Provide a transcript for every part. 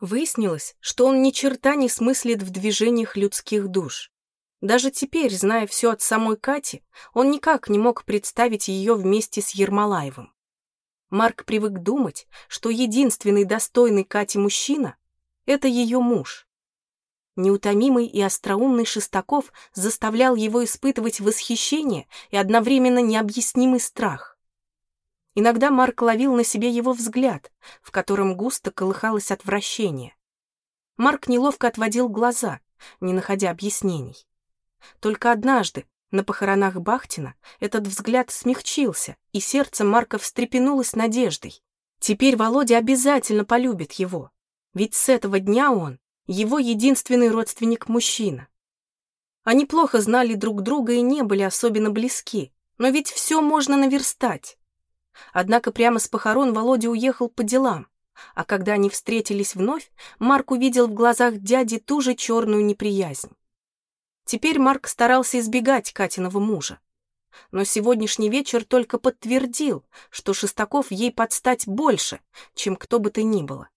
Выяснилось, что он ни черта не смыслит в движениях людских душ. Даже теперь, зная все от самой Кати, он никак не мог представить ее вместе с Ермолаевым. Марк привык думать, что единственный достойный Кати мужчина — это ее муж. Неутомимый и остроумный Шестаков заставлял его испытывать восхищение и одновременно необъяснимый страх. Иногда Марк ловил на себе его взгляд, в котором густо колыхалось отвращение. Марк неловко отводил глаза, не находя объяснений. Только однажды, на похоронах Бахтина, этот взгляд смягчился, и сердце Марка встрепенулось надеждой. Теперь Володя обязательно полюбит его, ведь с этого дня он его единственный родственник-мужчина. Они плохо знали друг друга и не были особенно близки, но ведь все можно наверстать. Однако прямо с похорон Володя уехал по делам, а когда они встретились вновь, Марк увидел в глазах дяди ту же черную неприязнь. Теперь Марк старался избегать Катиного мужа. Но сегодняшний вечер только подтвердил, что Шестаков ей подстать больше, чем кто бы то ни было.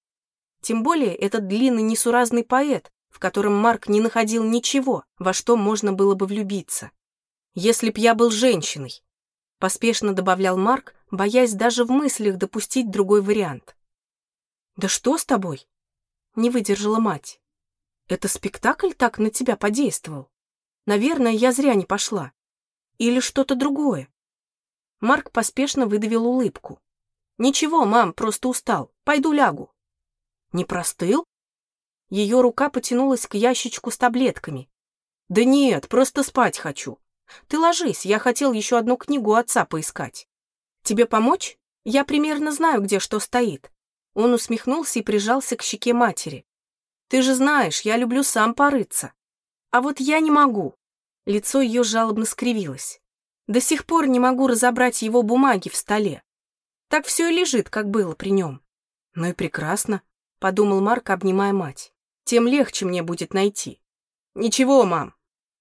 Тем более этот длинный несуразный поэт, в котором Марк не находил ничего, во что можно было бы влюбиться. «Если б я был женщиной», — поспешно добавлял Марк, боясь даже в мыслях допустить другой вариант. «Да что с тобой?» — не выдержала мать. «Это спектакль так на тебя подействовал? Наверное, я зря не пошла. Или что-то другое?» Марк поспешно выдавил улыбку. «Ничего, мам, просто устал. Пойду лягу». «Не простыл?» Ее рука потянулась к ящичку с таблетками. «Да нет, просто спать хочу. Ты ложись, я хотел еще одну книгу отца поискать». «Тебе помочь? Я примерно знаю, где что стоит». Он усмехнулся и прижался к щеке матери. «Ты же знаешь, я люблю сам порыться. А вот я не могу». Лицо ее жалобно скривилось. До сих пор не могу разобрать его бумаги в столе. Так все и лежит, как было при нем. Ну и прекрасно, подумал Марк, обнимая мать. Тем легче мне будет найти. Ничего, мам,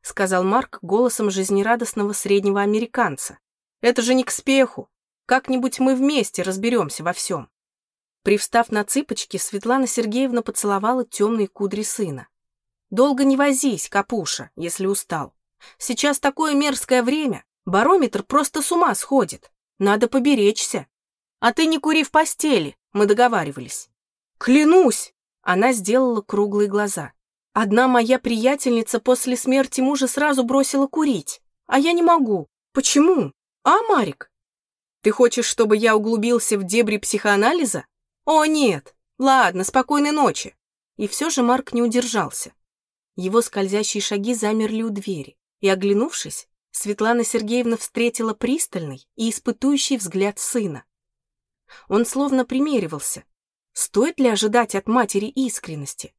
сказал Марк голосом жизнерадостного среднего американца. Это же не к спеху. Как-нибудь мы вместе разберемся во всем. Привстав на цыпочки, Светлана Сергеевна поцеловала темные кудри сына. «Долго не возись, Капуша, если устал. Сейчас такое мерзкое время, барометр просто с ума сходит. Надо поберечься. А ты не кури в постели, мы договаривались». «Клянусь!» Она сделала круглые глаза. «Одна моя приятельница после смерти мужа сразу бросила курить, а я не могу. Почему? А, Марик?» Ты хочешь, чтобы я углубился в дебри психоанализа? О, нет. Ладно, спокойной ночи. И все же Марк не удержался. Его скользящие шаги замерли у двери, и, оглянувшись, Светлана Сергеевна встретила пристальный и испытующий взгляд сына. Он словно примеривался. Стоит ли ожидать от матери искренности?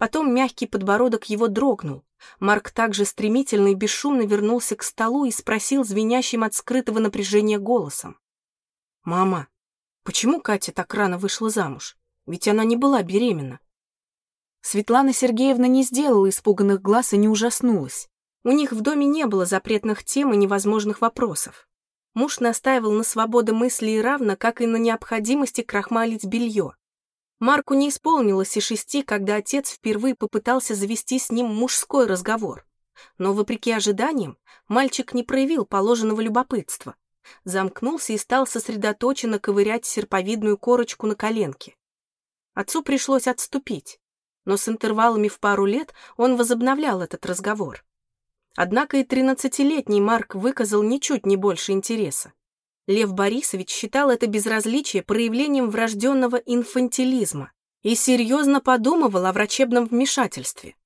Потом мягкий подбородок его дрогнул. Марк также стремительно и бесшумно вернулся к столу и спросил звенящим от скрытого напряжения голосом. «Мама, почему Катя так рано вышла замуж? Ведь она не была беременна». Светлана Сергеевна не сделала испуганных глаз и не ужаснулась. У них в доме не было запретных тем и невозможных вопросов. Муж настаивал на свободе мысли и равно, как и на необходимости крахмалить белье. Марку не исполнилось и шести, когда отец впервые попытался завести с ним мужской разговор. Но, вопреки ожиданиям, мальчик не проявил положенного любопытства. Замкнулся и стал сосредоточенно ковырять серповидную корочку на коленке. Отцу пришлось отступить, но с интервалами в пару лет он возобновлял этот разговор. Однако и тринадцатилетний Марк выказал ничуть не больше интереса. Лев Борисович считал это безразличие проявлением врожденного инфантилизма и серьезно подумывал о врачебном вмешательстве.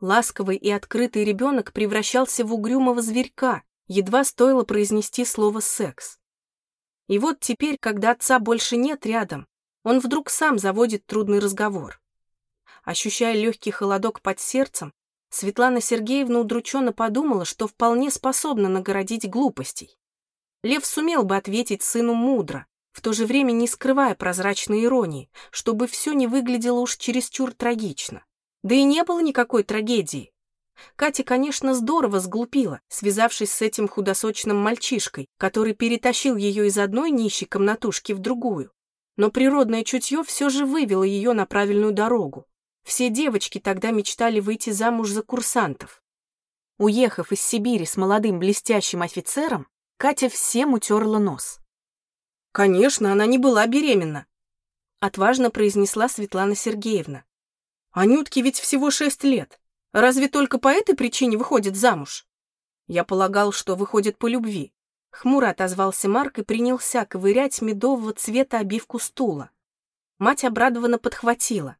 Ласковый и открытый ребенок превращался в угрюмого зверька, едва стоило произнести слово «секс». И вот теперь, когда отца больше нет рядом, он вдруг сам заводит трудный разговор. Ощущая легкий холодок под сердцем, Светлана Сергеевна удрученно подумала, что вполне способна нагородить глупостей. Лев сумел бы ответить сыну мудро, в то же время не скрывая прозрачной иронии, чтобы все не выглядело уж чересчур трагично. Да и не было никакой трагедии. Катя, конечно, здорово сглупила, связавшись с этим худосочным мальчишкой, который перетащил ее из одной нищей комнатушки в другую. Но природное чутье все же вывело ее на правильную дорогу. Все девочки тогда мечтали выйти замуж за курсантов. Уехав из Сибири с молодым блестящим офицером, Катя всем утерла нос. «Конечно, она не была беременна», — отважно произнесла Светлана Сергеевна. «Анютке ведь всего шесть лет. Разве только по этой причине выходит замуж?» Я полагал, что выходит по любви. Хмуро отозвался Марк и принялся ковырять медового цвета обивку стула. Мать обрадованно подхватила.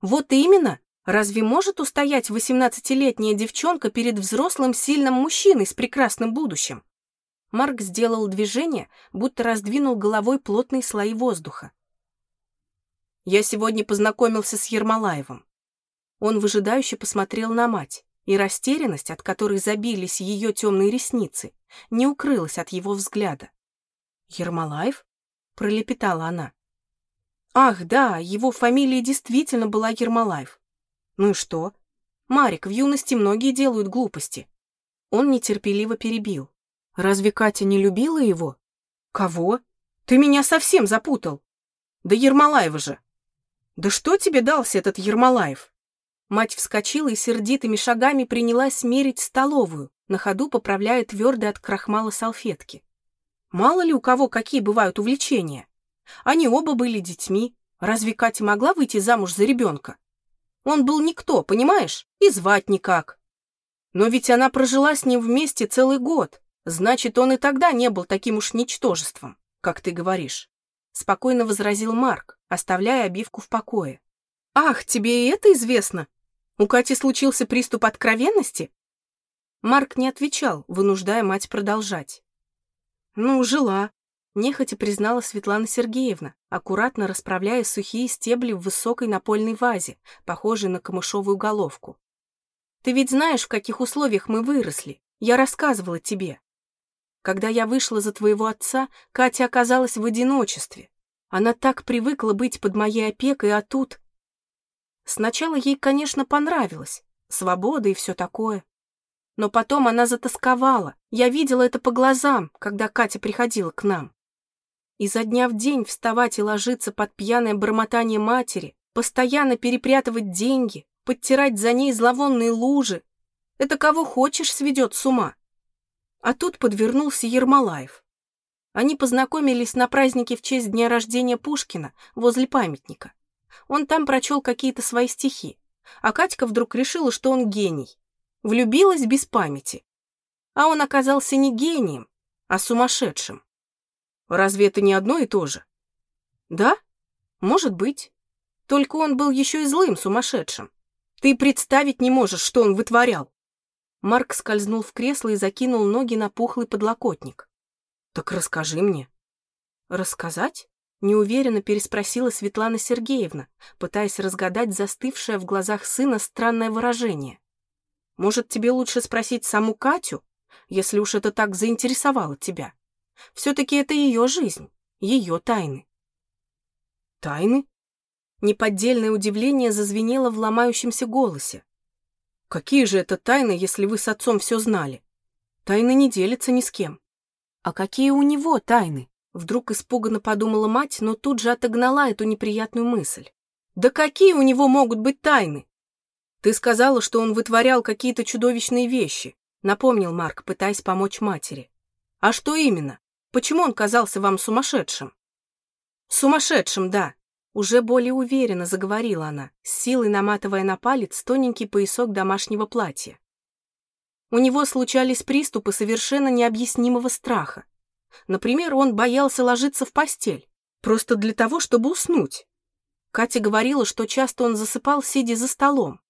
«Вот именно! Разве может устоять восемнадцатилетняя девчонка перед взрослым сильным мужчиной с прекрасным будущим?» Марк сделал движение, будто раздвинул головой плотные слои воздуха. «Я сегодня познакомился с Ермолаевым». Он выжидающе посмотрел на мать, и растерянность, от которой забились ее темные ресницы, не укрылась от его взгляда. «Ермолаев?» — пролепетала она. «Ах, да, его фамилия действительно была Ермолаев. Ну и что? Марик, в юности многие делают глупости». Он нетерпеливо перебил. «Разве Катя не любила его?» «Кого? Ты меня совсем запутал!» «Да Ермолаева же!» «Да что тебе дался этот Ермолаев?» Мать вскочила и сердитыми шагами принялась мерить столовую, на ходу поправляя твердые от крахмала салфетки. Мало ли у кого какие бывают увлечения. Они оба были детьми. Разве Катя могла выйти замуж за ребенка? Он был никто, понимаешь? И звать никак. Но ведь она прожила с ним вместе целый год. Значит, он и тогда не был таким уж ничтожеством, как ты говоришь. Спокойно возразил Марк, оставляя обивку в покое. «Ах, тебе и это известно? У Кати случился приступ откровенности? Марк не отвечал, вынуждая мать продолжать. «Ну, жила», — нехотя признала Светлана Сергеевна, аккуратно расправляя сухие стебли в высокой напольной вазе, похожей на камышовую головку. «Ты ведь знаешь, в каких условиях мы выросли. Я рассказывала тебе. Когда я вышла за твоего отца, Катя оказалась в одиночестве. Она так привыкла быть под моей опекой, а тут... Сначала ей, конечно, понравилось. Свобода и все такое. Но потом она затасковала. Я видела это по глазам, когда Катя приходила к нам. И за дня в день вставать и ложиться под пьяное бормотание матери, постоянно перепрятывать деньги, подтирать за ней зловонные лужи. Это кого хочешь сведет с ума. А тут подвернулся Ермолаев. Они познакомились на празднике в честь дня рождения Пушкина возле памятника. Он там прочел какие-то свои стихи, а Катька вдруг решила, что он гений влюбилась без памяти. А он оказался не гением, а сумасшедшим. Разве это не одно и то же? Да, может быть. Только он был еще и злым сумасшедшим. Ты представить не можешь, что он вытворял. Марк скользнул в кресло и закинул ноги на пухлый подлокотник. Так расскажи мне. Рассказать? Неуверенно переспросила Светлана Сергеевна, пытаясь разгадать застывшее в глазах сына странное выражение. Может, тебе лучше спросить саму Катю, если уж это так заинтересовало тебя? Все-таки это ее жизнь, ее тайны. Тайны? Неподдельное удивление зазвенело в ломающемся голосе. Какие же это тайны, если вы с отцом все знали? Тайны не делятся ни с кем. А какие у него тайны? Вдруг испуганно подумала мать, но тут же отогнала эту неприятную мысль. Да какие у него могут быть тайны? «Ты сказала, что он вытворял какие-то чудовищные вещи», напомнил Марк, пытаясь помочь матери. «А что именно? Почему он казался вам сумасшедшим?» «Сумасшедшим, да», уже более уверенно заговорила она, с силой наматывая на палец тоненький поясок домашнего платья. У него случались приступы совершенно необъяснимого страха. Например, он боялся ложиться в постель, просто для того, чтобы уснуть. Катя говорила, что часто он засыпал, сидя за столом.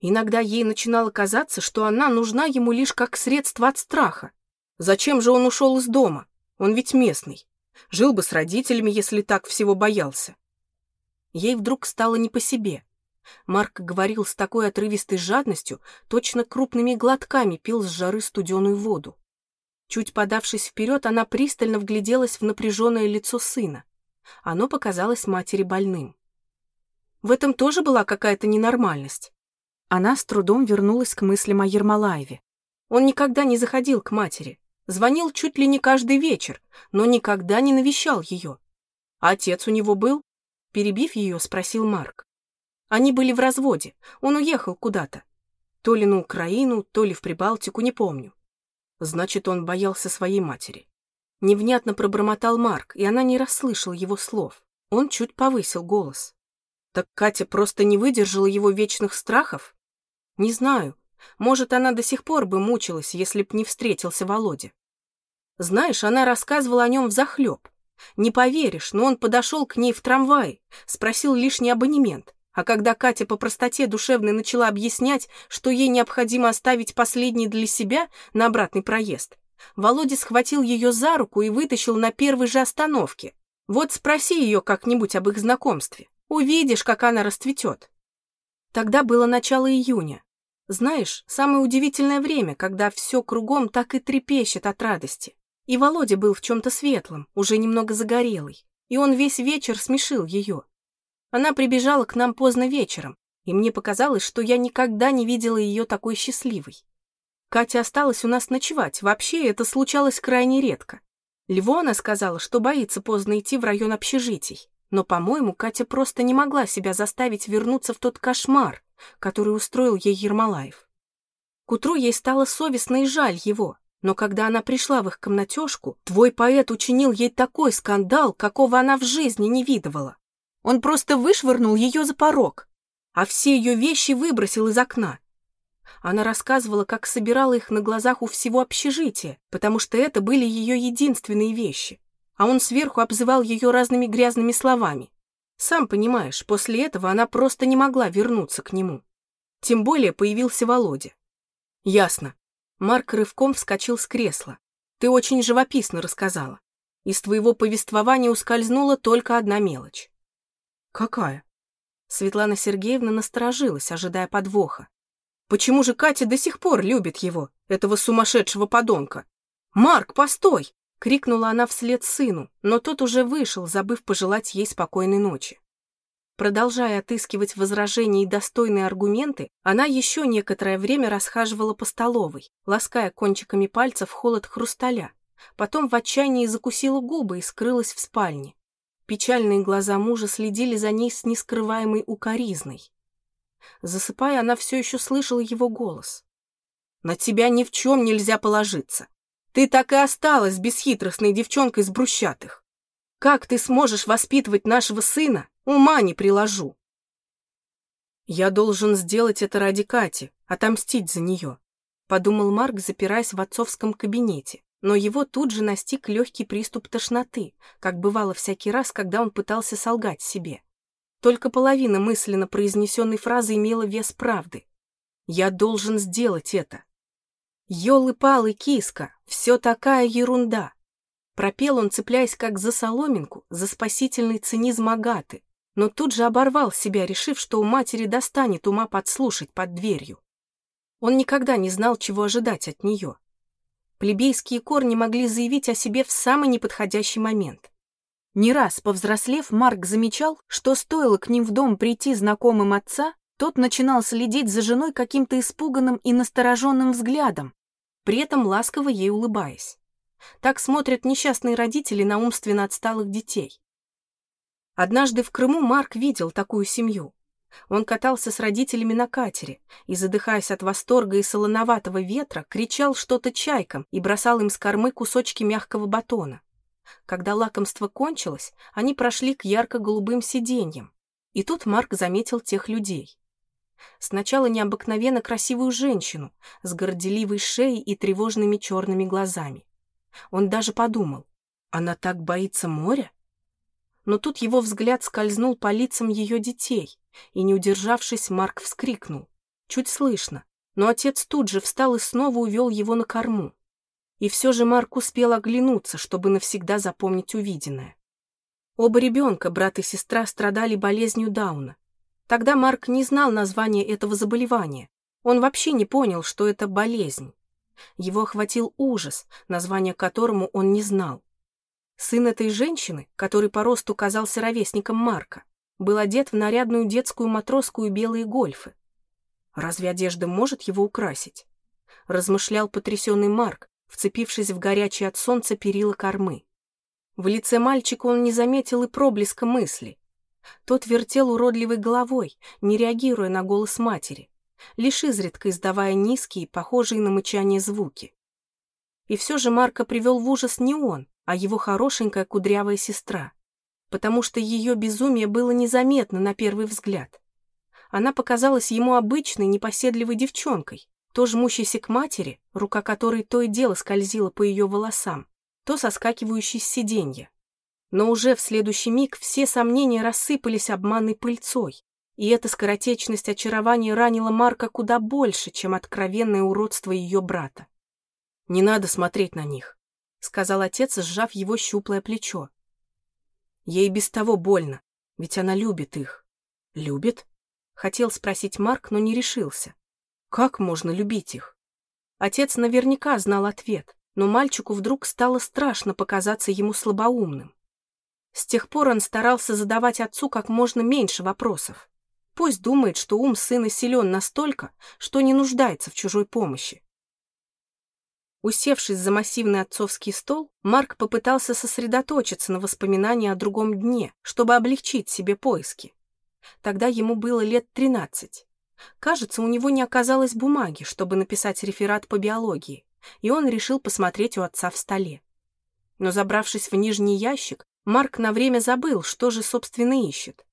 Иногда ей начинало казаться, что она нужна ему лишь как средство от страха. Зачем же он ушел из дома? Он ведь местный. Жил бы с родителями, если так всего боялся. Ей вдруг стало не по себе. Марк говорил с такой отрывистой жадностью, точно крупными глотками пил с жары студеную воду. Чуть подавшись вперед, она пристально вгляделась в напряженное лицо сына. Оно показалось матери больным. В этом тоже была какая-то ненормальность. Она с трудом вернулась к мыслям о Ермолаеве. Он никогда не заходил к матери, звонил чуть ли не каждый вечер, но никогда не навещал ее. А отец у него был? Перебив ее, спросил Марк. Они были в разводе, он уехал куда-то. То ли на Украину, то ли в Прибалтику, не помню. Значит, он боялся своей матери. Невнятно пробормотал Марк, и она не расслышала его слов. Он чуть повысил голос. Так Катя просто не выдержала его вечных страхов? Не знаю. Может, она до сих пор бы мучилась, если б не встретился Володя. Знаешь, она рассказывала о нем взахлеб. Не поверишь, но он подошел к ней в трамвае, спросил лишний абонемент. А когда Катя по простоте душевной начала объяснять, что ей необходимо оставить последний для себя на обратный проезд, Володя схватил ее за руку и вытащил на первой же остановке. Вот спроси ее как-нибудь об их знакомстве. Увидишь, как она расцветет. Тогда было начало июня. Знаешь, самое удивительное время, когда все кругом так и трепещет от радости. И Володя был в чем-то светлом, уже немного загорелый, и он весь вечер смешил ее. Она прибежала к нам поздно вечером, и мне показалось, что я никогда не видела ее такой счастливой. Катя осталась у нас ночевать, вообще это случалось крайне редко. Львона сказала, что боится поздно идти в район общежитий, но, по-моему, Катя просто не могла себя заставить вернуться в тот кошмар, который устроил ей Ермолаев. К утру ей стало совестно и жаль его, но когда она пришла в их комнатежку, твой поэт учинил ей такой скандал, какого она в жизни не видывала. Он просто вышвырнул ее за порог, а все ее вещи выбросил из окна. Она рассказывала, как собирала их на глазах у всего общежития, потому что это были ее единственные вещи. А он сверху обзывал ее разными грязными словами. Сам понимаешь, после этого она просто не могла вернуться к нему. Тем более появился Володя. Ясно. Марк рывком вскочил с кресла. «Ты очень живописно рассказала. Из твоего повествования ускользнула только одна мелочь». «Какая?» Светлана Сергеевна насторожилась, ожидая подвоха. «Почему же Катя до сих пор любит его, этого сумасшедшего подонка?» «Марк, постой!» — крикнула она вслед сыну, но тот уже вышел, забыв пожелать ей спокойной ночи. Продолжая отыскивать возражения и достойные аргументы, она еще некоторое время расхаживала по столовой, лаская кончиками пальцев холод хрусталя. Потом в отчаянии закусила губы и скрылась в спальне. Печальные глаза мужа следили за ней с нескрываемой укоризной. Засыпая, она все еще слышала его голос. «На тебя ни в чем нельзя положиться. Ты так и осталась бесхитростной девчонкой с брусчатых. Как ты сможешь воспитывать нашего сына, Ума не приложу. Я должен сделать это ради Кати, отомстить за нее, подумал Марк, запираясь в отцовском кабинете. Но его тут же настиг легкий приступ тошноты, как бывало всякий раз, когда он пытался солгать себе. Только половина мысленно произнесенной фразы имела вес правды. «Я должен сделать это». «Елы-палы, киска, все такая ерунда!» Пропел он, цепляясь как за соломинку, за спасительный цинизм Агаты, но тут же оборвал себя, решив, что у матери достанет ума подслушать под дверью. Он никогда не знал, чего ожидать от нее. Плебейские корни могли заявить о себе в самый неподходящий момент. Не раз, повзрослев, Марк замечал, что стоило к ним в дом прийти знакомым отца, тот начинал следить за женой каким-то испуганным и настороженным взглядом, при этом ласково ей улыбаясь. Так смотрят несчастные родители на умственно отсталых детей. Однажды в Крыму Марк видел такую семью. Он катался с родителями на катере и, задыхаясь от восторга и солоноватого ветра, кричал что-то чайкам и бросал им с кормы кусочки мягкого батона. Когда лакомство кончилось, они прошли к ярко-голубым сиденьям. И тут Марк заметил тех людей. Сначала необыкновенно красивую женщину с горделивой шеей и тревожными черными глазами. Он даже подумал, она так боится моря? Но тут его взгляд скользнул по лицам ее детей, и, не удержавшись, Марк вскрикнул. Чуть слышно, но отец тут же встал и снова увел его на корму. И все же Марк успел оглянуться, чтобы навсегда запомнить увиденное. Оба ребенка, брат и сестра, страдали болезнью Дауна. Тогда Марк не знал названия этого заболевания. Он вообще не понял, что это болезнь. Его охватил ужас, название которому он не знал. Сын этой женщины, который по росту казался ровесником Марка, был одет в нарядную детскую матросскую белые гольфы. Разве одежда может его украсить? Размышлял потрясенный Марк, вцепившись в горячее от солнца перила кормы. В лице мальчика он не заметил и проблеска мысли. Тот вертел уродливой головой, не реагируя на голос матери, лишь изредка издавая низкие, похожие на мычание звуки. И все же Марка привел в ужас не он, а его хорошенькая кудрявая сестра, потому что ее безумие было незаметно на первый взгляд. Она показалась ему обычной, непоседливой девчонкой, то жмущейся к матери, рука которой то и дело скользила по ее волосам, то соскакивающей с сиденья. Но уже в следующий миг все сомнения рассыпались обманной пыльцой, и эта скоротечность очарования ранила Марка куда больше, чем откровенное уродство ее брата. «Не надо смотреть на них», — сказал отец, сжав его щуплое плечо. Ей без того больно, ведь она любит их. Любит? Хотел спросить Марк, но не решился. Как можно любить их? Отец наверняка знал ответ, но мальчику вдруг стало страшно показаться ему слабоумным. С тех пор он старался задавать отцу как можно меньше вопросов. Пусть думает, что ум сына силен настолько, что не нуждается в чужой помощи. Усевшись за массивный отцовский стол, Марк попытался сосредоточиться на воспоминании о другом дне, чтобы облегчить себе поиски. Тогда ему было лет тринадцать. Кажется, у него не оказалось бумаги, чтобы написать реферат по биологии, и он решил посмотреть у отца в столе. Но забравшись в нижний ящик, Марк на время забыл, что же, собственно, ищет.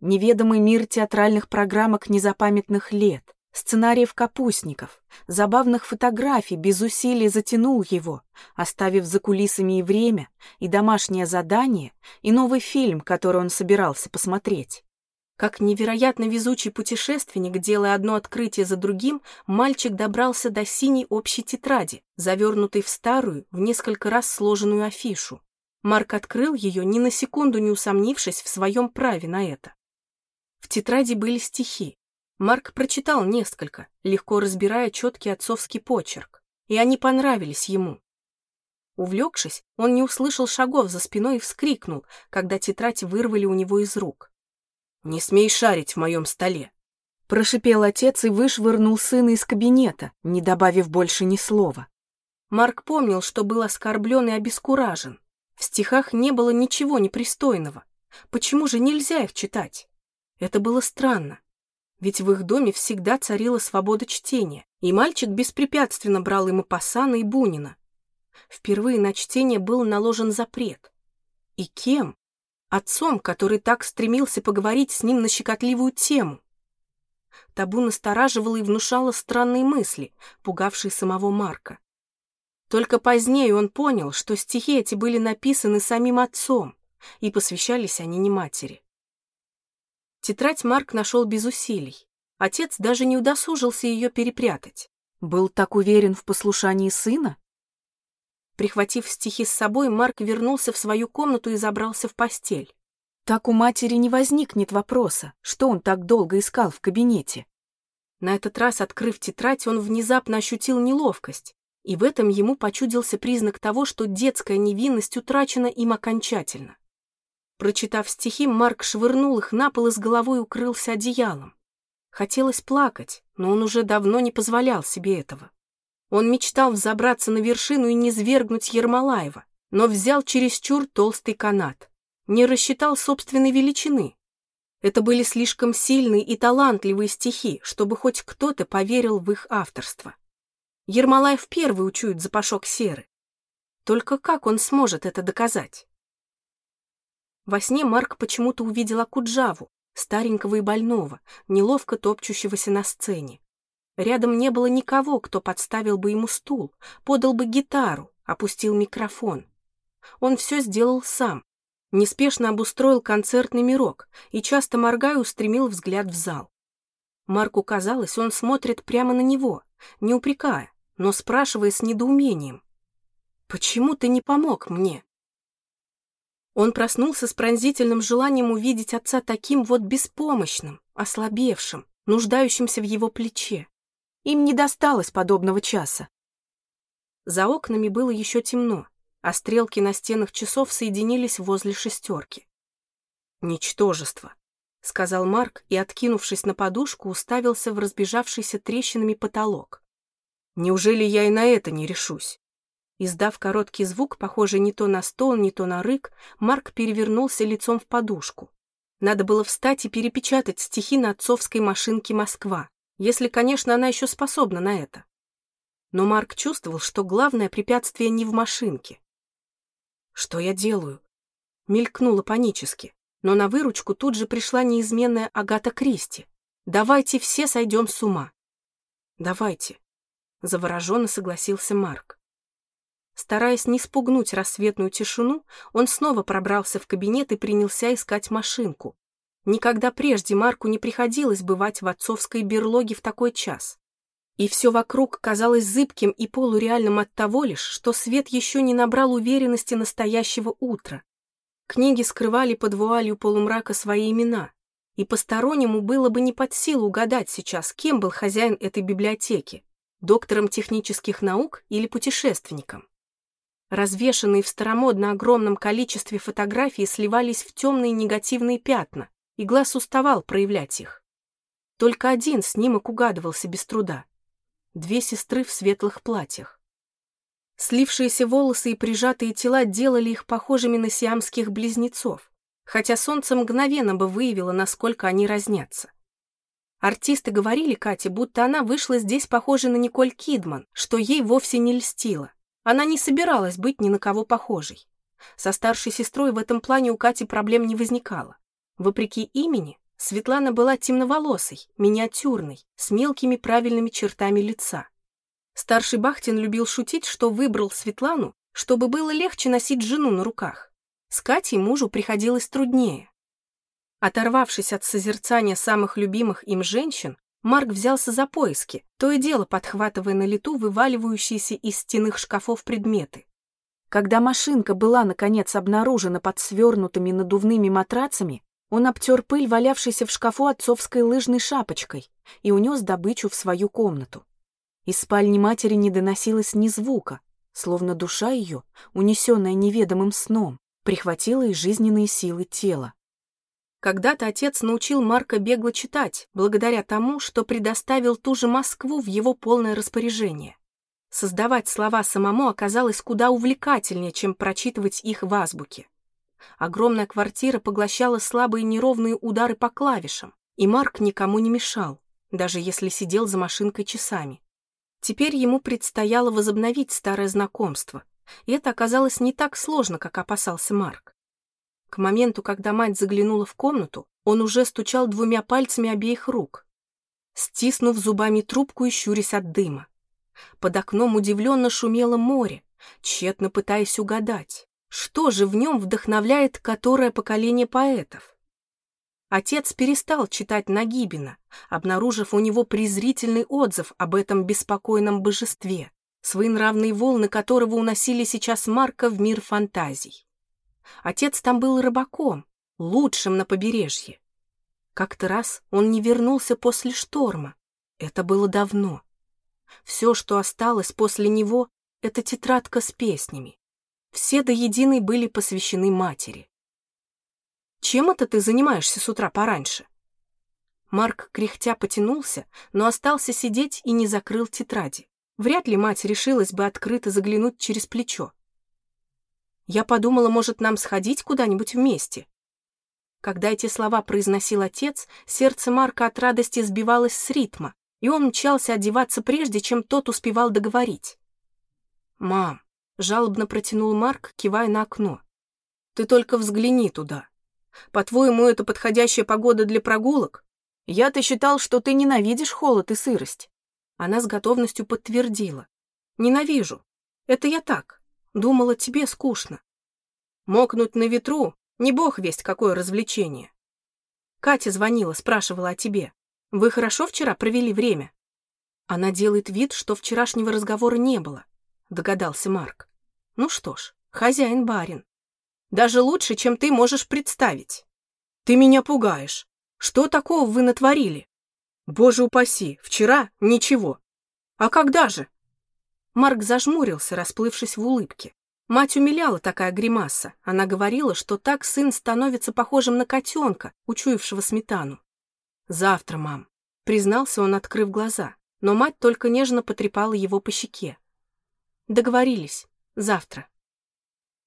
Неведомый мир театральных программок незапамятных лет, Сценариев капустников, забавных фотографий без усилий затянул его, оставив за кулисами и время, и домашнее задание, и новый фильм, который он собирался посмотреть. Как невероятно везучий путешественник, делая одно открытие за другим, мальчик добрался до синей общей тетради, завернутой в старую, в несколько раз сложенную афишу. Марк открыл ее, ни на секунду не усомнившись в своем праве на это. В тетради были стихи, Марк прочитал несколько, легко разбирая четкий отцовский почерк, и они понравились ему. Увлекшись, он не услышал шагов за спиной и вскрикнул, когда тетрадь вырвали у него из рук. «Не смей шарить в моем столе!» Прошипел отец и вышвырнул сына из кабинета, не добавив больше ни слова. Марк помнил, что был оскорблен и обескуражен. В стихах не было ничего непристойного. Почему же нельзя их читать? Это было странно. Ведь в их доме всегда царила свобода чтения, и мальчик беспрепятственно брал ему Пасана и Бунина. Впервые на чтение был наложен запрет. И кем? Отцом, который так стремился поговорить с ним на щекотливую тему. Табу настораживало и внушало странные мысли, пугавшие самого Марка. Только позднее он понял, что стихи эти были написаны самим отцом, и посвящались они не матери. Тетрадь Марк нашел без усилий. Отец даже не удосужился ее перепрятать. Был так уверен в послушании сына? Прихватив стихи с собой, Марк вернулся в свою комнату и забрался в постель. Так у матери не возникнет вопроса, что он так долго искал в кабинете. На этот раз, открыв тетрадь, он внезапно ощутил неловкость, и в этом ему почудился признак того, что детская невинность утрачена им окончательно. Прочитав стихи, Марк швырнул их на пол и с головой укрылся одеялом. Хотелось плакать, но он уже давно не позволял себе этого. Он мечтал взобраться на вершину и не свергнуть Ермолаева, но взял чересчур толстый канат. Не рассчитал собственной величины. Это были слишком сильные и талантливые стихи, чтобы хоть кто-то поверил в их авторство. Ермолаев первый учует запашок серы. Только как он сможет это доказать? Во сне Марк почему-то увидел Акуджаву, старенького и больного, неловко топчущегося на сцене. Рядом не было никого, кто подставил бы ему стул, подал бы гитару, опустил микрофон. Он все сделал сам. Неспешно обустроил концертный мирок и, часто моргая, устремил взгляд в зал. Марку казалось, он смотрит прямо на него, не упрекая, но спрашивая с недоумением. «Почему ты не помог мне?» Он проснулся с пронзительным желанием увидеть отца таким вот беспомощным, ослабевшим, нуждающимся в его плече. Им не досталось подобного часа. За окнами было еще темно, а стрелки на стенах часов соединились возле шестерки. «Ничтожество», — сказал Марк и, откинувшись на подушку, уставился в разбежавшийся трещинами потолок. «Неужели я и на это не решусь? Издав короткий звук, похожий не то на стон, не то на рык, Марк перевернулся лицом в подушку. Надо было встать и перепечатать стихи на отцовской машинке «Москва», если, конечно, она еще способна на это. Но Марк чувствовал, что главное препятствие не в машинке. «Что я делаю?» Мелькнуло панически, но на выручку тут же пришла неизменная Агата Кристи. «Давайте все сойдем с ума». «Давайте», — завороженно согласился Марк. Стараясь не спугнуть рассветную тишину, он снова пробрался в кабинет и принялся искать машинку. Никогда прежде Марку не приходилось бывать в отцовской берлоге в такой час. И все вокруг казалось зыбким и полуреальным от того лишь, что свет еще не набрал уверенности настоящего утра. Книги скрывали под вуалью полумрака свои имена, и постороннему было бы не под силу угадать сейчас, кем был хозяин этой библиотеки – доктором технических наук или путешественником. Развешанные в старомодно огромном количестве фотографий сливались в темные негативные пятна, и глаз уставал проявлять их. Только один снимок угадывался без труда – две сестры в светлых платьях. Слившиеся волосы и прижатые тела делали их похожими на сиамских близнецов, хотя солнце мгновенно бы выявило, насколько они разнятся. Артисты говорили Кате, будто она вышла здесь похожей на Николь Кидман, что ей вовсе не льстило. Она не собиралась быть ни на кого похожей. Со старшей сестрой в этом плане у Кати проблем не возникало. Вопреки имени, Светлана была темноволосой, миниатюрной, с мелкими правильными чертами лица. Старший Бахтин любил шутить, что выбрал Светлану, чтобы было легче носить жену на руках. С Катей мужу приходилось труднее. Оторвавшись от созерцания самых любимых им женщин, Марк взялся за поиски, то и дело подхватывая на лету вываливающиеся из стенных шкафов предметы. Когда машинка была, наконец, обнаружена под свернутыми надувными матрацами, он обтер пыль, валявшейся в шкафу отцовской лыжной шапочкой, и унес добычу в свою комнату. Из спальни матери не доносилось ни звука, словно душа ее, унесенная неведомым сном, прихватила и жизненные силы тела. Когда-то отец научил Марка бегло читать, благодаря тому, что предоставил ту же Москву в его полное распоряжение. Создавать слова самому оказалось куда увлекательнее, чем прочитывать их в азбуке. Огромная квартира поглощала слабые неровные удары по клавишам, и Марк никому не мешал, даже если сидел за машинкой часами. Теперь ему предстояло возобновить старое знакомство, и это оказалось не так сложно, как опасался Марк. К моменту, когда мать заглянула в комнату, он уже стучал двумя пальцами обеих рук, стиснув зубами трубку и щурясь от дыма. Под окном удивленно шумело море, тщетно пытаясь угадать, что же в нем вдохновляет которое поколение поэтов? Отец перестал читать Нагибина, обнаружив у него презрительный отзыв об этом беспокойном божестве, своенравные волны которого уносили сейчас Марка в мир фантазий. Отец там был рыбаком, лучшим на побережье. Как-то раз он не вернулся после шторма. Это было давно. Все, что осталось после него, это тетрадка с песнями. Все до единой были посвящены матери. «Чем это ты занимаешься с утра пораньше?» Марк кряхтя потянулся, но остался сидеть и не закрыл тетради. Вряд ли мать решилась бы открыто заглянуть через плечо. Я подумала, может, нам сходить куда-нибудь вместе. Когда эти слова произносил отец, сердце Марка от радости сбивалось с ритма, и он мчался одеваться прежде, чем тот успевал договорить. «Мам, Жалобно протянул Марк, кивая на окно. «Ты только взгляни туда. По-твоему, это подходящая погода для прогулок? Я-то считал, что ты ненавидишь холод и сырость». Она с готовностью подтвердила. «Ненавижу. Это я так. Думала, тебе скучно. Мокнуть на ветру — не бог весть какое развлечение. Катя звонила, спрашивала о тебе. Вы хорошо вчера провели время?» Она делает вид, что вчерашнего разговора не было, догадался Марк. Ну что ж, хозяин-барин. Даже лучше, чем ты можешь представить. Ты меня пугаешь. Что такого вы натворили? Боже упаси, вчера ничего. А когда же? Марк зажмурился, расплывшись в улыбке. Мать умиляла такая гримаса. Она говорила, что так сын становится похожим на котенка, учуявшего сметану. «Завтра, мам», — признался он, открыв глаза, но мать только нежно потрепала его по щеке. «Договорились. Завтра.